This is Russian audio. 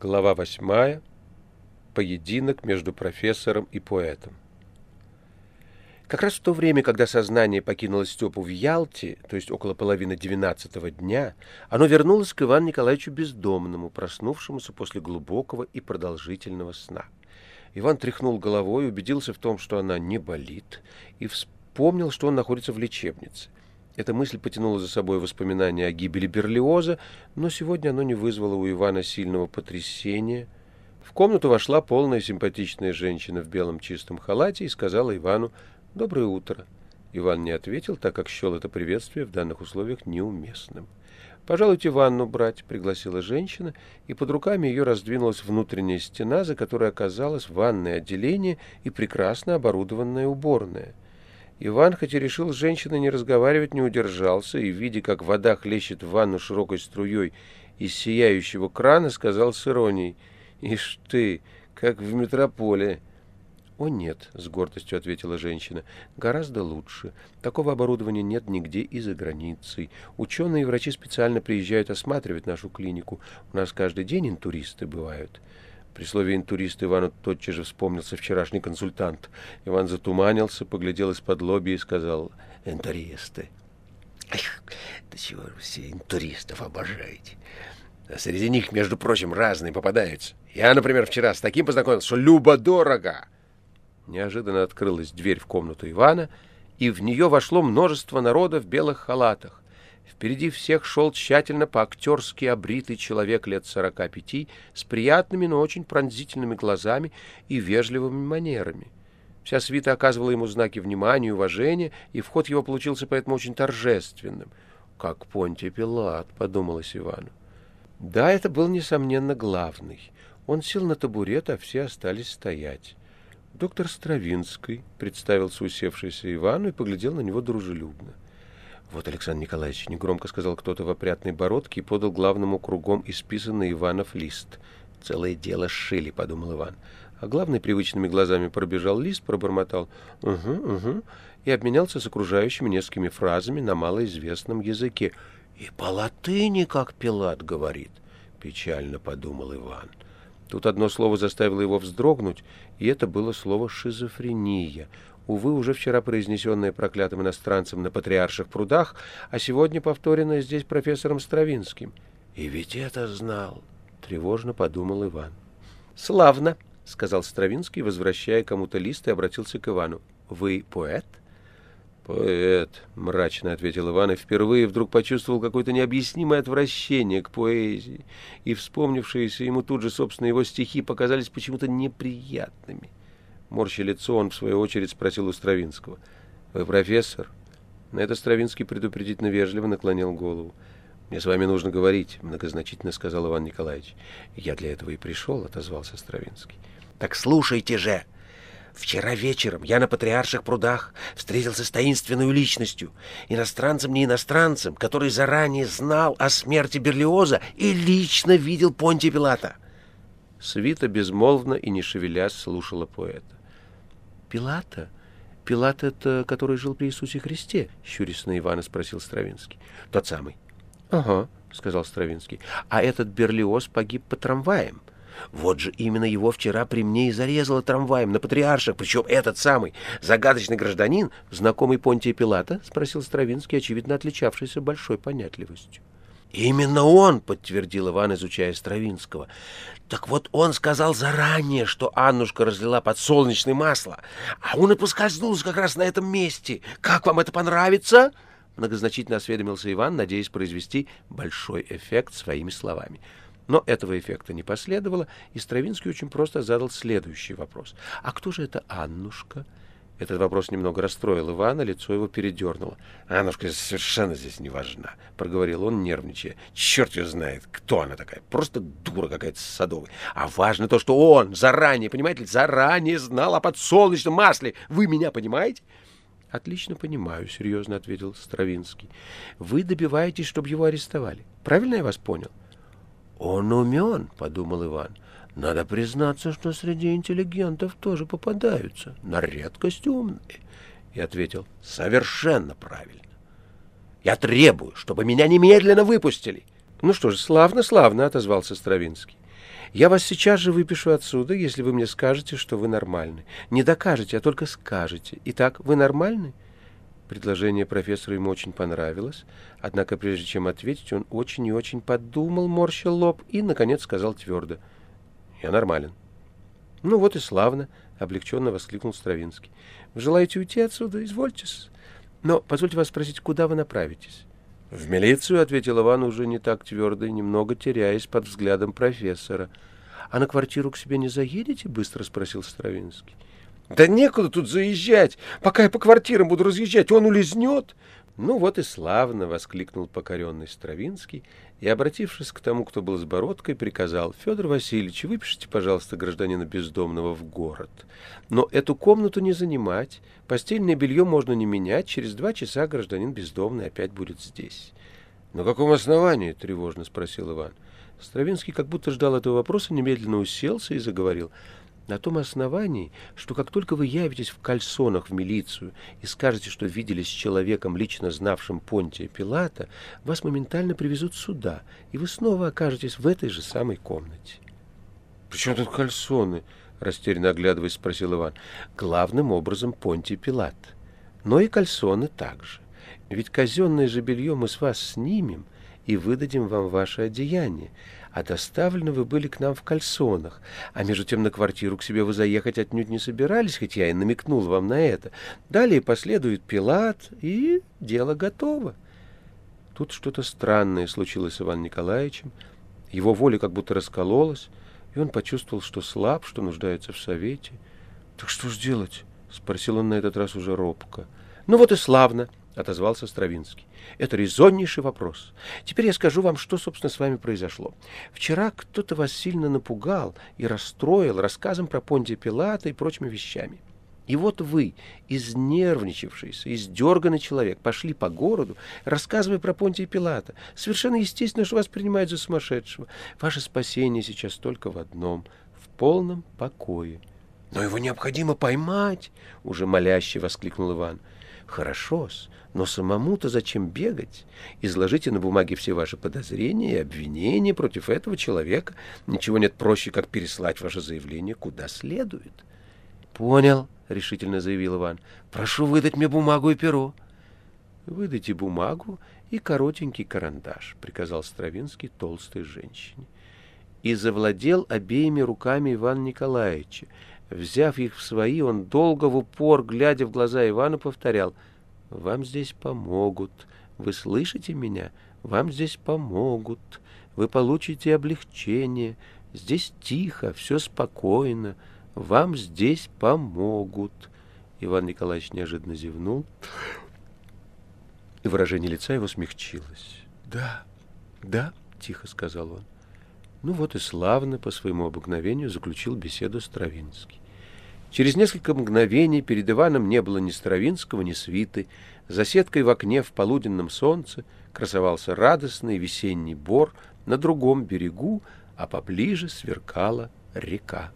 Глава восьмая. Поединок между профессором и поэтом. Как раз в то время, когда сознание покинуло Степу в Ялте, то есть около половины двенадцатого дня, оно вернулось к Ивану Николаевичу Бездомному, проснувшемуся после глубокого и продолжительного сна. Иван тряхнул головой, убедился в том, что она не болит, и вспомнил, что он находится в лечебнице. Эта мысль потянула за собой воспоминания о гибели Берлиоза, но сегодня оно не вызвало у Ивана сильного потрясения. В комнату вошла полная симпатичная женщина в белом чистом халате и сказала Ивану «Доброе утро». Иван не ответил, так как счел это приветствие в данных условиях неуместным. «Пожалуйте ванну брать», — пригласила женщина, и под руками ее раздвинулась внутренняя стена, за которой оказалось ванное отделение и прекрасно оборудованная уборная. Иван, хоть и решил с женщиной не разговаривать, не удержался, и, видя, как вода хлещет в ванну широкой струей из сияющего крана, сказал с иронией, «Ишь ты, как в метрополе!» «О нет», — с гордостью ответила женщина, — «гораздо лучше. Такого оборудования нет нигде и за границей. Ученые и врачи специально приезжают осматривать нашу клинику. У нас каждый день интуристы бывают». При слове «интурист» Ивану тотчас же вспомнился вчерашний консультант. Иван затуманился, поглядел из-под лоби и сказал «интуристы». Эх, да чего вы все интуристов обожаете? А среди них, между прочим, разные попадаются. Я, например, вчера с таким познакомился, что любо-дорого. Неожиданно открылась дверь в комнату Ивана, и в нее вошло множество народа в белых халатах. Впереди всех шел тщательно по-актерски обритый человек лет сорока пяти с приятными, но очень пронзительными глазами и вежливыми манерами. Вся свита оказывала ему знаки внимания и уважения, и вход его получился поэтому очень торжественным. «Как Понтий Пилат», — подумалось Ивану. Да, это был, несомненно, главный. Он сел на табурет, а все остались стоять. Доктор Стравинский представился усевшийся Ивану и поглядел на него дружелюбно. «Вот, Александр Николаевич», — негромко сказал кто-то в опрятной бородке и подал главному кругом исписанный Иванов лист. «Целое дело сшили», — подумал Иван. А главный привычными глазами пробежал лист, пробормотал «Угу, угу» и обменялся с окружающими несколькими фразами на малоизвестном языке. «И по латыни, как Пилат говорит», — печально подумал Иван. Тут одно слово заставило его вздрогнуть, и это было слово «шизофрения», увы, уже вчера произнесенное проклятым иностранцем на патриарших прудах, а сегодня повторенное здесь профессором Стравинским. «И ведь это знал!» — тревожно подумал Иван. «Славно!» — сказал Стравинский, возвращая кому-то лист и обратился к Ивану. «Вы поэт?» «Поэт», — мрачно ответил Иван, и впервые вдруг почувствовал какое-то необъяснимое отвращение к поэзии, и вспомнившиеся ему тут же, собственно, его стихи показались почему-то неприятными. Морща лицо, он в свою очередь спросил у Стравинского. «Вы профессор?» На это Стравинский предупредительно вежливо наклонил голову. «Мне с вами нужно говорить», — многозначительно сказал Иван Николаевич. «Я для этого и пришел», — отозвался Стравинский. «Так слушайте же!» Вчера вечером я на Патриарших прудах встретился с таинственной личностью, иностранцем не иностранцем, который заранее знал о смерти Берлиоза и лично видел Понтия Пилата. Свита безмолвно и не шевелясь слушала поэта. Пилата? Пилат — это который жил при Иисусе Христе? — щурясь на Ивана спросил Стравинский. — Тот самый. — Ага, — сказал Стравинский. — А этот Берлиоз погиб по трамваям. Вот же именно его вчера при мне и зарезало трамваем на Патриарших, причем этот самый загадочный гражданин, знакомый Понтия Пилата, — спросил Стравинский, очевидно отличавшийся большой понятливостью. «Именно он», — подтвердил Иван, изучая Стравинского. «Так вот он сказал заранее, что Аннушка разлила подсолнечное масло, а он и поскользнулся как раз на этом месте. Как вам это понравится?» Многозначительно осведомился Иван, надеясь произвести большой эффект своими словами. Но этого эффекта не последовало, и Стравинский очень просто задал следующий вопрос. «А кто же это Аннушка?» Этот вопрос немного расстроил Ивана, лицо его передернуло. «Аннушка совершенно здесь не важна», — проговорил он, нервничая. «Черт ее знает, кто она такая. Просто дура какая-то садовая. А важно то, что он заранее, понимаете, заранее знал о подсолнечном масле. Вы меня понимаете?» «Отлично понимаю», — серьезно ответил Стравинский. «Вы добиваетесь, чтобы его арестовали. Правильно я вас понял?» «Он умен», — подумал Иван. Надо признаться, что среди интеллигентов тоже попадаются, на редкость умные. И ответил, совершенно правильно. Я требую, чтобы меня немедленно выпустили. Ну что ж, славно, славно, отозвался Стравинский. Я вас сейчас же выпишу отсюда, если вы мне скажете, что вы нормальны. Не докажете, а только скажете. Итак, вы нормальны?» Предложение профессора ему очень понравилось, однако прежде чем ответить, он очень и очень подумал, морщил лоб и, наконец, сказал твердо. «Я нормален». «Ну вот и славно», — облегченно воскликнул Стравинский. «Вы желаете уйти отсюда? Извольтесь. Но позвольте вас спросить, куда вы направитесь?» «В милицию», — ответил Иван уже не так твердо немного теряясь под взглядом профессора. «А на квартиру к себе не заедете?» — быстро спросил Стравинский. Да некуда тут заезжать. Пока я по квартирам буду разъезжать, он улизнет. Ну вот и славно, — воскликнул покоренный Стравинский и, обратившись к тому, кто был с бородкой, приказал, — Федор Васильевич, выпишите, пожалуйста, гражданина бездомного в город. Но эту комнату не занимать, постельное белье можно не менять, через два часа гражданин бездомный опять будет здесь. — На каком основании? — тревожно спросил Иван. Стравинский как будто ждал этого вопроса, немедленно уселся и заговорил — на том основании, что как только вы явитесь в кальсонах в милицию и скажете, что виделись с человеком, лично знавшим Понтия Пилата, вас моментально привезут сюда, и вы снова окажетесь в этой же самой комнате. — При тут кальсоны? — растерянно оглядываясь, спросил Иван. — Главным образом Понтий Пилат. Но и кальсоны также. Ведь казенное же белье мы с вас снимем и выдадим вам ваше одеяние, а доставлены вы были к нам в кальсонах, а между тем на квартиру к себе вы заехать отнюдь не собирались, хоть я и намекнул вам на это. Далее последует Пилат, и дело готово. Тут что-то странное случилось с Иваном Николаевичем. Его воля как будто раскололась, и он почувствовал, что слаб, что нуждается в совете. — Так что ж делать? — спросил он на этот раз уже робко. — Ну вот и славно, — отозвался Стравинский. Это резоннейший вопрос. Теперь я скажу вам, что, собственно, с вами произошло. Вчера кто-то вас сильно напугал и расстроил рассказом про Понтия Пилата и прочими вещами. И вот вы, изнервничавшийся, издерганный человек, пошли по городу, рассказывая про Понтия Пилата. Совершенно естественно, что вас принимают за сумасшедшего. Ваше спасение сейчас только в одном — в полном покое. — Но его необходимо поймать! — уже моляще воскликнул Иван. — Хорошо-с, но самому-то зачем бегать? Изложите на бумаге все ваши подозрения и обвинения против этого человека. Ничего нет проще, как переслать ваше заявление куда следует. — Понял, — решительно заявил Иван. — Прошу выдать мне бумагу и перо. — Выдайте бумагу и коротенький карандаш, — приказал Стравинский толстой женщине. И завладел обеими руками Ивана Николаевича. Взяв их в свои, он долго в упор, глядя в глаза Ивана, повторял — вам здесь помогут. Вы слышите меня? Вам здесь помогут. Вы получите облегчение. Здесь тихо, все спокойно. Вам здесь помогут. Иван Николаевич неожиданно зевнул, и выражение лица его смягчилось. «Да, да», — тихо сказал он. Ну вот и славно по своему обыкновению заключил беседу Стравинский. Через несколько мгновений перед Иваном не было ни Стравинского, ни свиты. За сеткой в окне в полуденном солнце красовался радостный весенний бор на другом берегу, а поближе сверкала река.